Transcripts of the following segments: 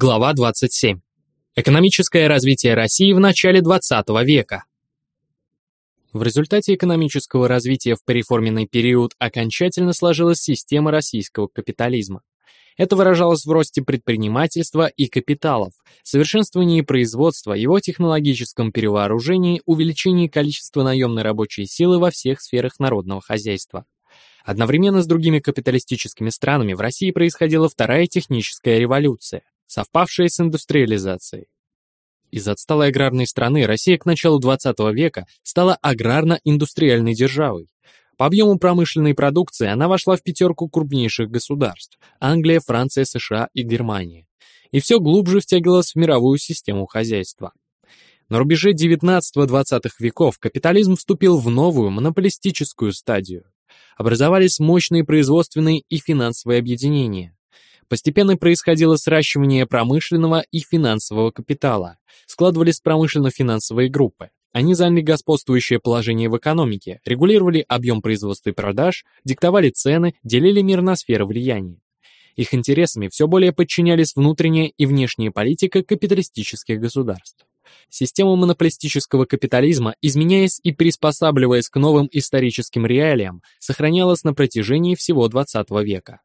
Глава 27. Экономическое развитие России в начале 20 века. В результате экономического развития в переформенный период окончательно сложилась система российского капитализма. Это выражалось в росте предпринимательства и капиталов, совершенствовании производства, его технологическом перевооружении, увеличении количества наемной рабочей силы во всех сферах народного хозяйства. Одновременно с другими капиталистическими странами в России происходила вторая техническая революция совпавшая с индустриализацией. Из отсталой аграрной страны Россия к началу 20 века стала аграрно-индустриальной державой. По объему промышленной продукции она вошла в пятерку крупнейших государств – Англия, Франция, США и Германия. И все глубже втягивалась в мировую систему хозяйства. На рубеже 19-20 веков капитализм вступил в новую монополистическую стадию. Образовались мощные производственные и финансовые объединения. Постепенно происходило сращивание промышленного и финансового капитала. Складывались промышленно-финансовые группы. Они заняли господствующее положение в экономике, регулировали объем производства и продаж, диктовали цены, делили мир на сферы влияния. Их интересами все более подчинялись внутренняя и внешняя политика капиталистических государств. Система монополистического капитализма, изменяясь и приспосабливаясь к новым историческим реалиям, сохранялась на протяжении всего XX века.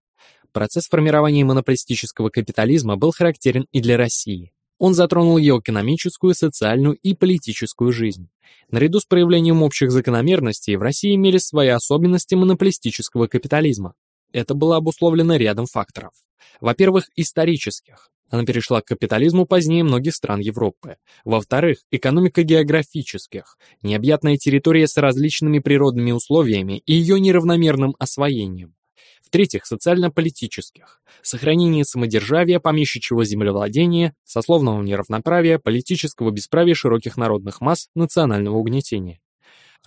Процесс формирования монополистического капитализма был характерен и для России. Он затронул ее экономическую, социальную и политическую жизнь. Наряду с проявлением общих закономерностей в России имели свои особенности монополистического капитализма. Это было обусловлено рядом факторов. Во-первых, исторических. Она перешла к капитализму позднее многих стран Европы. Во-вторых, экономико-географических. Необъятная территория с различными природными условиями и ее неравномерным освоением. В-третьих, социально-политических. Сохранение самодержавия, помещичьего землевладения, сословного неравноправия, политического бесправия широких народных масс, национального угнетения.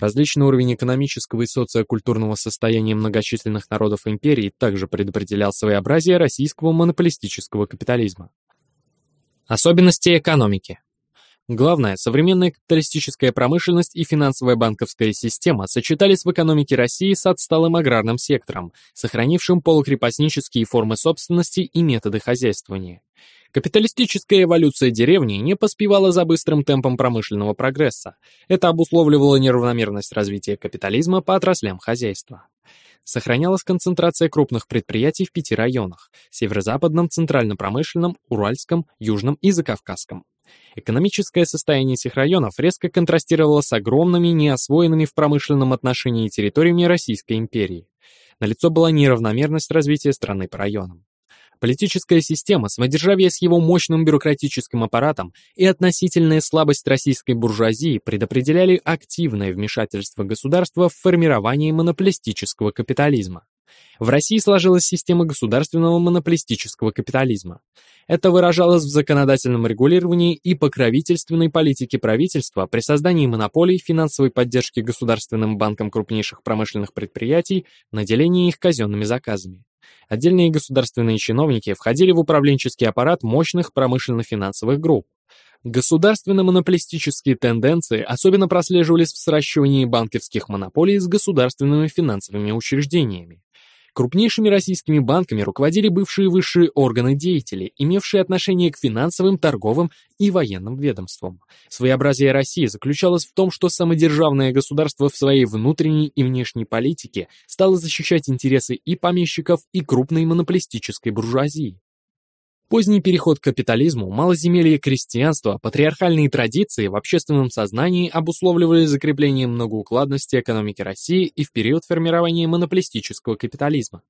Различный уровень экономического и социокультурного состояния многочисленных народов империи также предопределял своеобразие российского монополистического капитализма. Особенности экономики. Главное, современная капиталистическая промышленность и финансовая банковская система сочетались в экономике России с отсталым аграрным сектором, сохранившим полукрепостнические формы собственности и методы хозяйствования. Капиталистическая эволюция деревни не поспевала за быстрым темпом промышленного прогресса. Это обусловливало неравномерность развития капитализма по отраслям хозяйства. Сохранялась концентрация крупных предприятий в пяти районах – северо-западном, центрально-промышленном, уральском, южном и закавказском. Экономическое состояние этих районов резко контрастировало с огромными, неосвоенными в промышленном отношении территориями Российской империи. Налицо была неравномерность развития страны по районам. Политическая система, самодержавие с его мощным бюрократическим аппаратом и относительная слабость российской буржуазии предопределяли активное вмешательство государства в формирование монополистического капитализма. В России сложилась система государственного монополистического капитализма. Это выражалось в законодательном регулировании и покровительственной политике правительства при создании монополий, финансовой поддержки государственным банкам крупнейших промышленных предприятий, наделении их казенными заказами. Отдельные государственные чиновники входили в управленческий аппарат мощных промышленно-финансовых групп. Государственно-монополистические тенденции особенно прослеживались в сращивании банковских монополий с государственными финансовыми учреждениями. Крупнейшими российскими банками руководили бывшие высшие органы деятели, имевшие отношение к финансовым, торговым и военным ведомствам. Своеобразие России заключалось в том, что самодержавное государство в своей внутренней и внешней политике стало защищать интересы и помещиков, и крупной монополистической буржуазии. Поздний переход к капитализму, малоземелье крестьянства, патриархальные традиции в общественном сознании обусловливали закрепление многоукладности экономики России и в период формирования монополистического капитализма.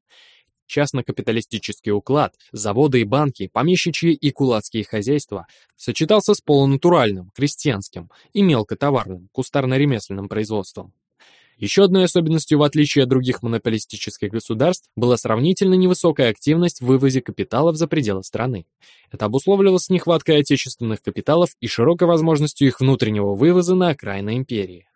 Частно-капиталистический уклад, заводы и банки, помещичьи и кулацкие хозяйства сочетался с полунатуральным, крестьянским и мелкотоварным, кустарно-ремесленным производством. Еще одной особенностью, в отличие от других монополистических государств, была сравнительно невысокая активность в вывозе капиталов за пределы страны. Это обусловливалось нехваткой отечественных капиталов и широкой возможностью их внутреннего вывоза на окраины империи.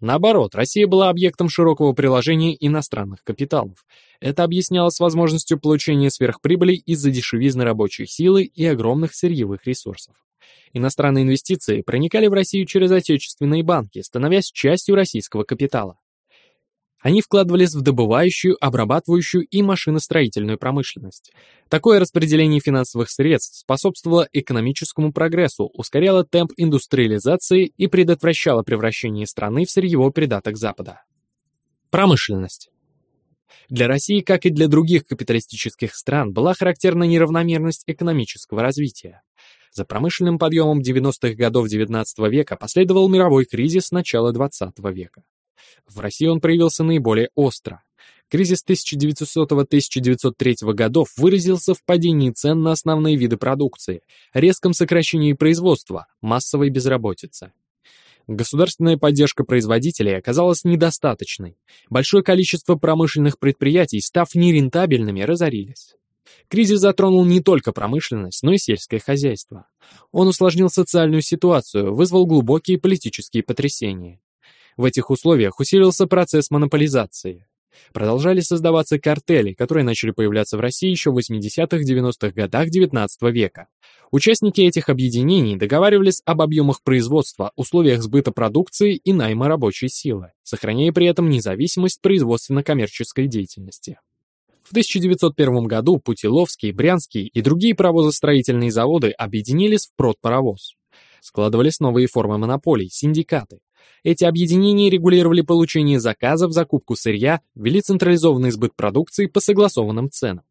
Наоборот, Россия была объектом широкого приложения иностранных капиталов. Это объяснялось возможностью получения сверхприбыли из-за дешевизны рабочей силы и огромных сырьевых ресурсов. Иностранные инвестиции проникали в Россию через отечественные банки, становясь частью российского капитала. Они вкладывались в добывающую, обрабатывающую и машиностроительную промышленность. Такое распределение финансовых средств способствовало экономическому прогрессу, ускоряло темп индустриализации и предотвращало превращение страны в сырьевой придаток Запада. Промышленность. Для России, как и для других капиталистических стран, была характерна неравномерность экономического развития. За промышленным подъемом 90-х годов XIX века последовал мировой кризис начала XX века. В России он проявился наиболее остро. Кризис 1900-1903 годов выразился в падении цен на основные виды продукции, резком сокращении производства, массовой безработице. Государственная поддержка производителей оказалась недостаточной. Большое количество промышленных предприятий, став нерентабельными, разорились. Кризис затронул не только промышленность, но и сельское хозяйство. Он усложнил социальную ситуацию, вызвал глубокие политические потрясения. В этих условиях усилился процесс монополизации. Продолжали создаваться картели, которые начали появляться в России еще в 80-х-90-х годах XIX века. Участники этих объединений договаривались об объемах производства, условиях сбыта продукции и найма рабочей силы, сохраняя при этом независимость производственно-коммерческой деятельности. В 1901 году Путиловский, Брянский и другие паровозостроительные заводы объединились в продпаровоз. Складывались новые формы монополий, синдикаты. Эти объединения регулировали получение заказов, закупку сырья, вели централизованный сбыт продукции по согласованным ценам.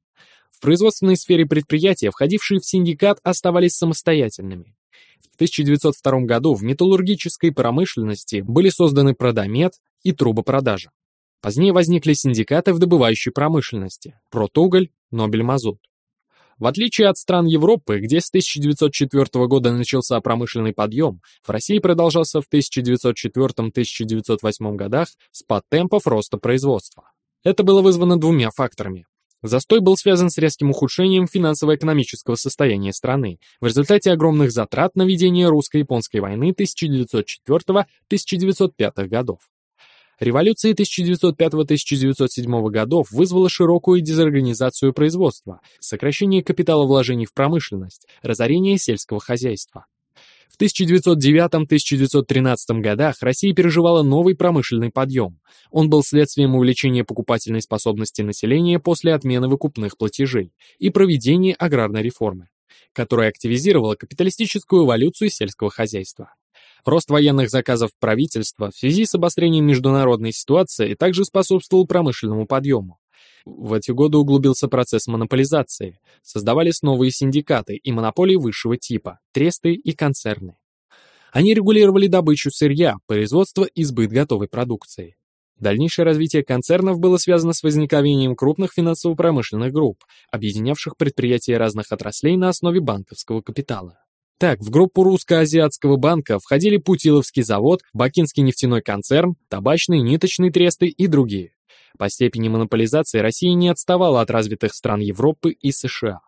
В производственной сфере предприятия, входившие в синдикат, оставались самостоятельными. В 1902 году в металлургической промышленности были созданы продомет и трубопродажа. Позднее возникли синдикаты в добывающей промышленности – Протуголь, Нобель-Мазут. В отличие от стран Европы, где с 1904 года начался промышленный подъем, в России продолжался в 1904-1908 годах спад темпов роста производства. Это было вызвано двумя факторами. Застой был связан с резким ухудшением финансово-экономического состояния страны в результате огромных затрат на ведение русско-японской войны 1904-1905 годов. Революция 1905-1907 годов вызвала широкую дезорганизацию производства, сокращение капитала вложений в промышленность, разорение сельского хозяйства. В 1909-1913 годах Россия переживала новый промышленный подъем. Он был следствием увеличения покупательной способности населения после отмены выкупных платежей и проведения аграрной реформы, которая активизировала капиталистическую эволюцию сельского хозяйства. Рост военных заказов правительства в связи с обострением международной ситуации также способствовал промышленному подъему. В эти годы углубился процесс монополизации, создавались новые синдикаты и монополии высшего типа, тресты и концерны. Они регулировали добычу сырья, производство и сбыт готовой продукции. Дальнейшее развитие концернов было связано с возникновением крупных финансово-промышленных групп, объединявших предприятия разных отраслей на основе банковского капитала. Так, в группу Русско-Азиатского банка входили Путиловский завод, Бакинский нефтяной концерн, табачные, ниточные тресты и другие. По степени монополизации Россия не отставала от развитых стран Европы и США.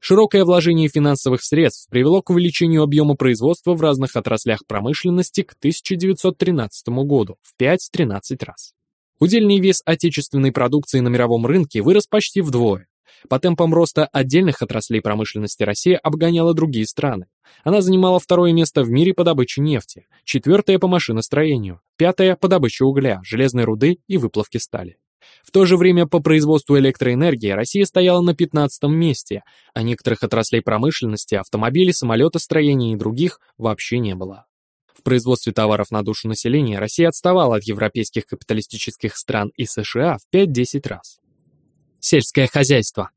Широкое вложение финансовых средств привело к увеличению объема производства в разных отраслях промышленности к 1913 году в 5-13 раз. Удельный вес отечественной продукции на мировом рынке вырос почти вдвое. По темпам роста отдельных отраслей промышленности Россия обгоняла другие страны. Она занимала второе место в мире по добыче нефти, четвертое по машиностроению, пятое по добыче угля, железной руды и выплавке стали. В то же время по производству электроэнергии Россия стояла на 15 месте, а некоторых отраслей промышленности, автомобилей, самолетостроения и других вообще не было. В производстве товаров на душу населения Россия отставала от европейских капиталистических стран и США в 5-10 раз. Сельское хозяйство.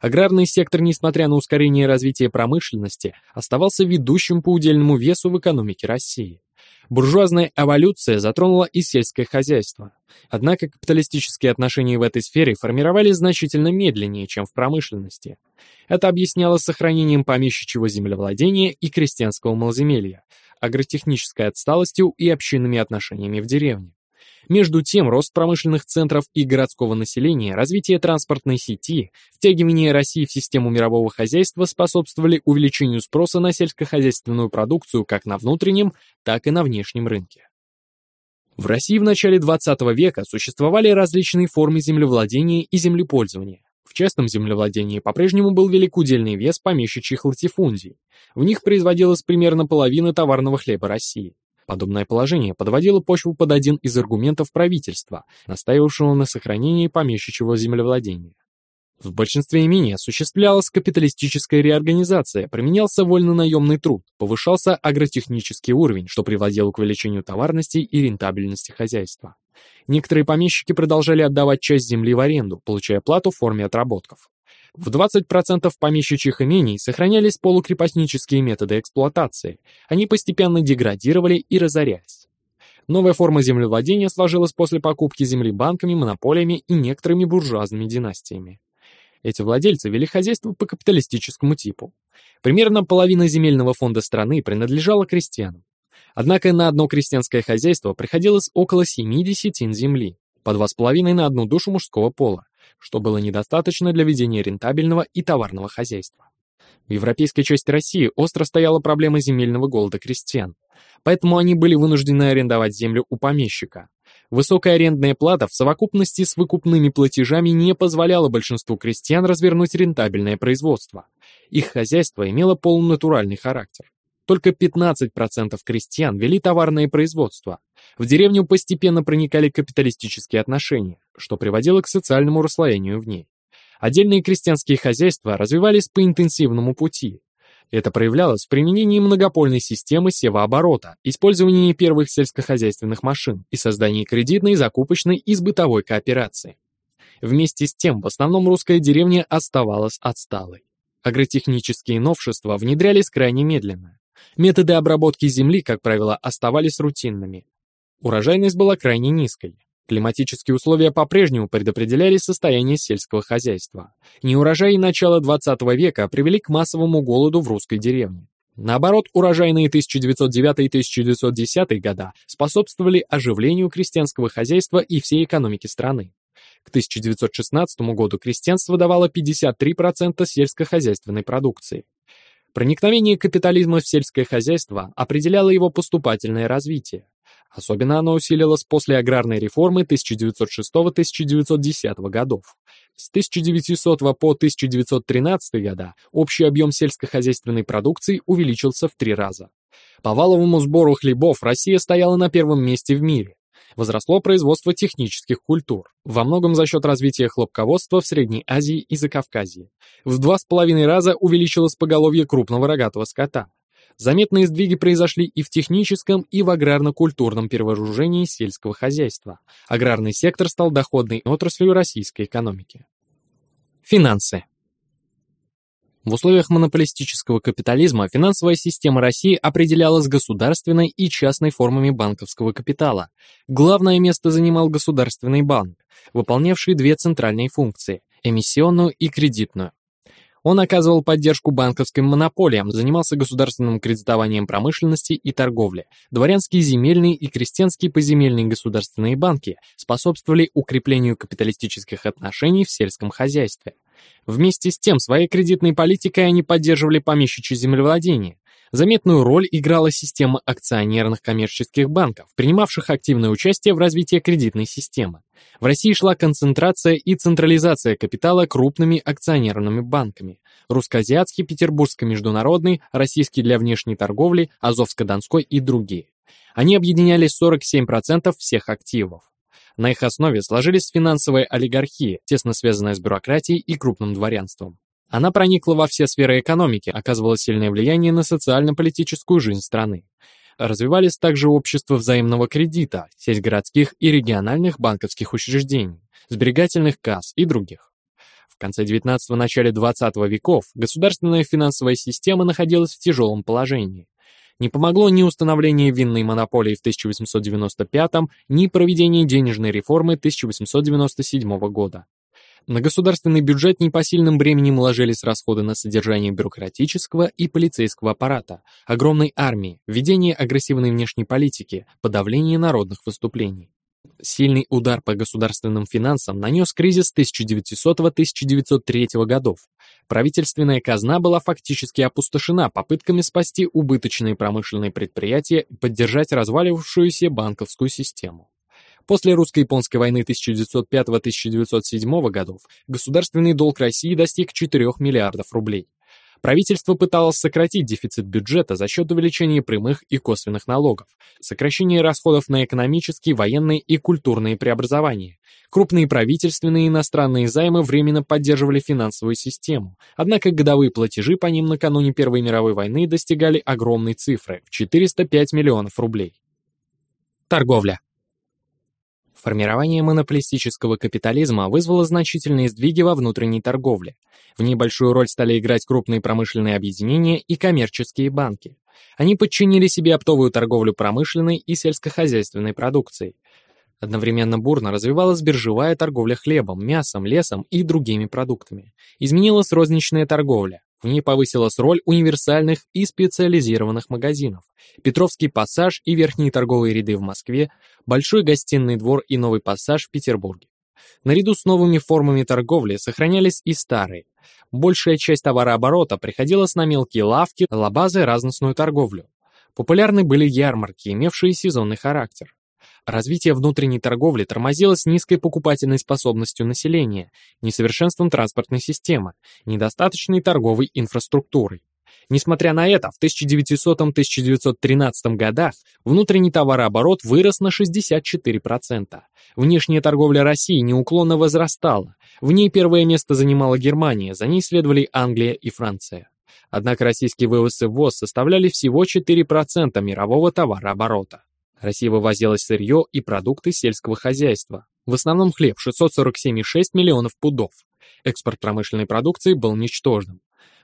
Аграрный сектор, несмотря на ускорение развития промышленности, оставался ведущим по удельному весу в экономике России. Буржуазная эволюция затронула и сельское хозяйство. Однако капиталистические отношения в этой сфере формировались значительно медленнее, чем в промышленности. Это объяснялось сохранением помещичьего землевладения и крестьянского малоземелья, агротехнической отсталостью и общинными отношениями в деревне. Между тем, рост промышленных центров и городского населения, развитие транспортной сети, втягивание России в систему мирового хозяйства способствовали увеличению спроса на сельскохозяйственную продукцию как на внутреннем, так и на внешнем рынке. В России в начале 20 века существовали различные формы землевладения и землепользования. В частном землевладении по-прежнему был велик удельный вес помещичьих латифундий. В них производилась примерно половина товарного хлеба России. Подобное положение подводило почву под один из аргументов правительства, настаивавшего на сохранении помещичьего землевладения. В большинстве имений осуществлялась капиталистическая реорганизация, применялся вольно-наемный труд, повышался агротехнический уровень, что приводило к увеличению товарности и рентабельности хозяйства. Некоторые помещики продолжали отдавать часть земли в аренду, получая плату в форме отработков. В 20% помещичьих имений сохранялись полукрепостнические методы эксплуатации, они постепенно деградировали и разорялись. Новая форма землевладения сложилась после покупки земли банками, монополиями и некоторыми буржуазными династиями. Эти владельцы вели хозяйство по капиталистическому типу. Примерно половина земельного фонда страны принадлежала крестьянам. Однако на одно крестьянское хозяйство приходилось около 7 десятин земли, по 2,5 на одну душу мужского пола, что было недостаточно для ведения рентабельного и товарного хозяйства. В европейской части России остро стояла проблема земельного голода крестьян, поэтому они были вынуждены арендовать землю у помещика, Высокая арендная плата в совокупности с выкупными платежами не позволяла большинству крестьян развернуть рентабельное производство. Их хозяйство имело полунатуральный характер. Только 15% крестьян вели товарное производство. В деревню постепенно проникали капиталистические отношения, что приводило к социальному расслоению в ней. Отдельные крестьянские хозяйства развивались по интенсивному пути, это проявлялось в применении многопольной системы севооборота, использовании первых сельскохозяйственных машин и создании кредитной, закупочной и сбытовой кооперации. Вместе с тем, в основном русская деревня оставалась отсталой. Агротехнические новшества внедрялись крайне медленно. Методы обработки земли, как правило, оставались рутинными. Урожайность была крайне низкой. Климатические условия по-прежнему предопределяли состояние сельского хозяйства. Неурожаи начала 20 века привели к массовому голоду в русской деревне. Наоборот, урожайные 1909 и 1910 года способствовали оживлению крестьянского хозяйства и всей экономики страны. К 1916 году крестьянство давало 53% сельскохозяйственной продукции. Проникновение капитализма в сельское хозяйство определяло его поступательное развитие. Особенно оно усилилось после аграрной реформы 1906-1910 годов. С 1900 по 1913 года общий объем сельскохозяйственной продукции увеличился в три раза. По валовому сбору хлебов Россия стояла на первом месте в мире. Возросло производство технических культур, во многом за счет развития хлопководства в Средней Азии и Закавказье. В два с половиной раза увеличилось поголовье крупного рогатого скота. Заметные сдвиги произошли и в техническом, и в аграрно-культурном перевооружении сельского хозяйства. Аграрный сектор стал доходной отраслью российской экономики. Финансы. В условиях монополистического капитализма финансовая система России определялась государственной и частной формами банковского капитала. Главное место занимал Государственный банк, выполнявший две центральные функции – эмиссионную и кредитную. Он оказывал поддержку банковским монополиям, занимался государственным кредитованием промышленности и торговли. Дворянские земельные и крестьянские поземельные государственные банки способствовали укреплению капиталистических отношений в сельском хозяйстве. Вместе с тем, своей кредитной политикой они поддерживали помещичье землевладение, Заметную роль играла система акционерных коммерческих банков, принимавших активное участие в развитии кредитной системы. В России шла концентрация и централизация капитала крупными акционерными банками. Русско-азиатский, Петербургский международный, Российский для внешней торговли, Азовско-Донской и другие. Они объединяли 47% всех активов. На их основе сложились финансовые олигархии, тесно связанные с бюрократией и крупным дворянством. Она проникла во все сферы экономики, оказывала сильное влияние на социально-политическую жизнь страны. Развивались также общества взаимного кредита, сеть городских и региональных банковских учреждений, сберегательных касс и других. В конце XIX – начале XX веков государственная финансовая система находилась в тяжелом положении. Не помогло ни установление винной монополии в 1895, ни проведение денежной реформы 1897 года. На государственный бюджет непосильным бременем ложились расходы на содержание бюрократического и полицейского аппарата, огромной армии, ведение агрессивной внешней политики, подавление народных выступлений. Сильный удар по государственным финансам нанес кризис 1900-1903 годов. Правительственная казна была фактически опустошена попытками спасти убыточные промышленные предприятия и поддержать разваливавшуюся банковскую систему. После русско-японской войны 1905-1907 годов государственный долг России достиг 4 миллиардов рублей. Правительство пыталось сократить дефицит бюджета за счет увеличения прямых и косвенных налогов, сокращения расходов на экономические, военные и культурные преобразования. Крупные правительственные и иностранные займы временно поддерживали финансовую систему, однако годовые платежи по ним накануне Первой мировой войны достигали огромной цифры – в 405 миллионов рублей. Торговля. Формирование монополистического капитализма вызвало значительные сдвиги во внутренней торговле. В ней большую роль стали играть крупные промышленные объединения и коммерческие банки. Они подчинили себе оптовую торговлю промышленной и сельскохозяйственной продукцией. Одновременно бурно развивалась биржевая торговля хлебом, мясом, лесом и другими продуктами. Изменилась розничная торговля. В ней повысилась роль универсальных и специализированных магазинов. Петровский пассаж и верхние торговые ряды в Москве, Большой гостиный двор и Новый пассаж в Петербурге. Наряду с новыми формами торговли сохранялись и старые. Большая часть товарооборота приходилась на мелкие лавки, лабазы, разносную торговлю. Популярны были ярмарки, имевшие сезонный характер. Развитие внутренней торговли тормозилось низкой покупательной способностью населения, несовершенством транспортной системы, недостаточной торговой инфраструктурой. Несмотря на это, в 1900-1913 годах внутренний товарооборот вырос на 64%. Внешняя торговля России неуклонно возрастала. В ней первое место занимала Германия, за ней следовали Англия и Франция. Однако российские вывозы в ВОЗ составляли всего 4% мирового товарооборота. Россия вывозила сырье и продукты сельского хозяйства. В основном хлеб 647,6 миллионов пудов. Экспорт промышленной продукции был ничтожным.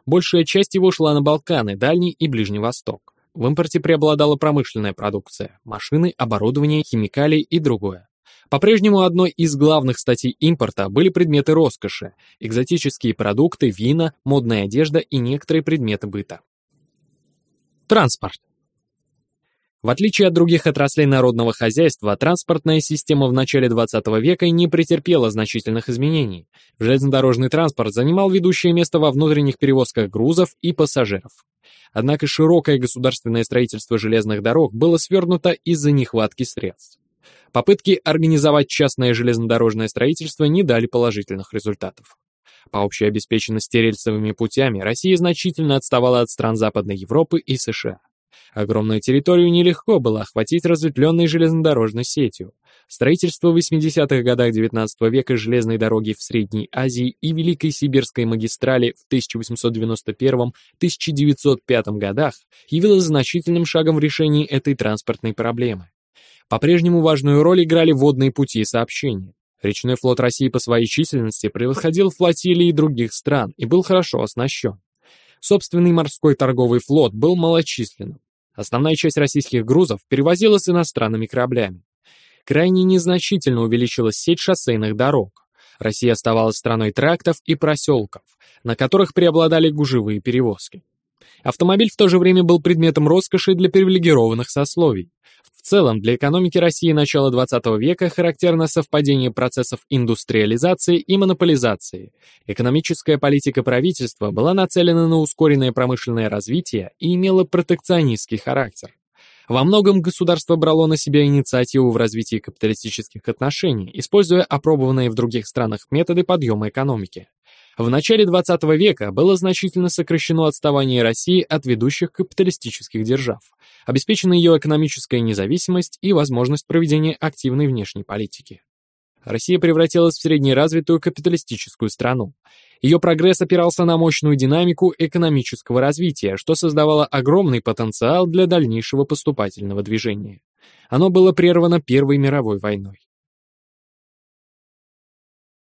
Большая часть его шла на Балканы, Дальний и Ближний Восток. В импорте преобладала промышленная продукция – машины, оборудование, химикалии и другое. По-прежнему одной из главных статей импорта были предметы роскоши, экзотические продукты, вина, модная одежда и некоторые предметы быта. Транспорт. В отличие от других отраслей народного хозяйства, транспортная система в начале 20 века не претерпела значительных изменений. Железнодорожный транспорт занимал ведущее место во внутренних перевозках грузов и пассажиров. Однако широкое государственное строительство железных дорог было свернуто из-за нехватки средств. Попытки организовать частное железнодорожное строительство не дали положительных результатов. По общей обеспеченности рельсовыми путями Россия значительно отставала от стран Западной Европы и США. Огромную территорию нелегко было охватить разветвленной железнодорожной сетью. Строительство в 80-х годах XIX века железной дороги в Средней Азии и Великой Сибирской магистрали в 1891-1905 годах явилось значительным шагом в решении этой транспортной проблемы. По-прежнему важную роль играли водные пути сообщения. Речной флот России по своей численности превосходил флотилии других стран и был хорошо оснащен. Собственный морской торговый флот был малочисленным. Основная часть российских грузов перевозилась иностранными кораблями. Крайне незначительно увеличилась сеть шоссейных дорог. Россия оставалась страной трактов и проселков, на которых преобладали гужевые перевозки. Автомобиль в то же время был предметом роскоши для привилегированных сословий целом для экономики России начала XX века характерно совпадение процессов индустриализации и монополизации. Экономическая политика правительства была нацелена на ускоренное промышленное развитие и имела протекционистский характер. Во многом государство брало на себя инициативу в развитии капиталистических отношений, используя опробованные в других странах методы подъема экономики. В начале 20 века было значительно сокращено отставание России от ведущих капиталистических держав, обеспечена ее экономическая независимость и возможность проведения активной внешней политики. Россия превратилась в среднеразвитую капиталистическую страну. Ее прогресс опирался на мощную динамику экономического развития, что создавало огромный потенциал для дальнейшего поступательного движения. Оно было прервано Первой мировой войной.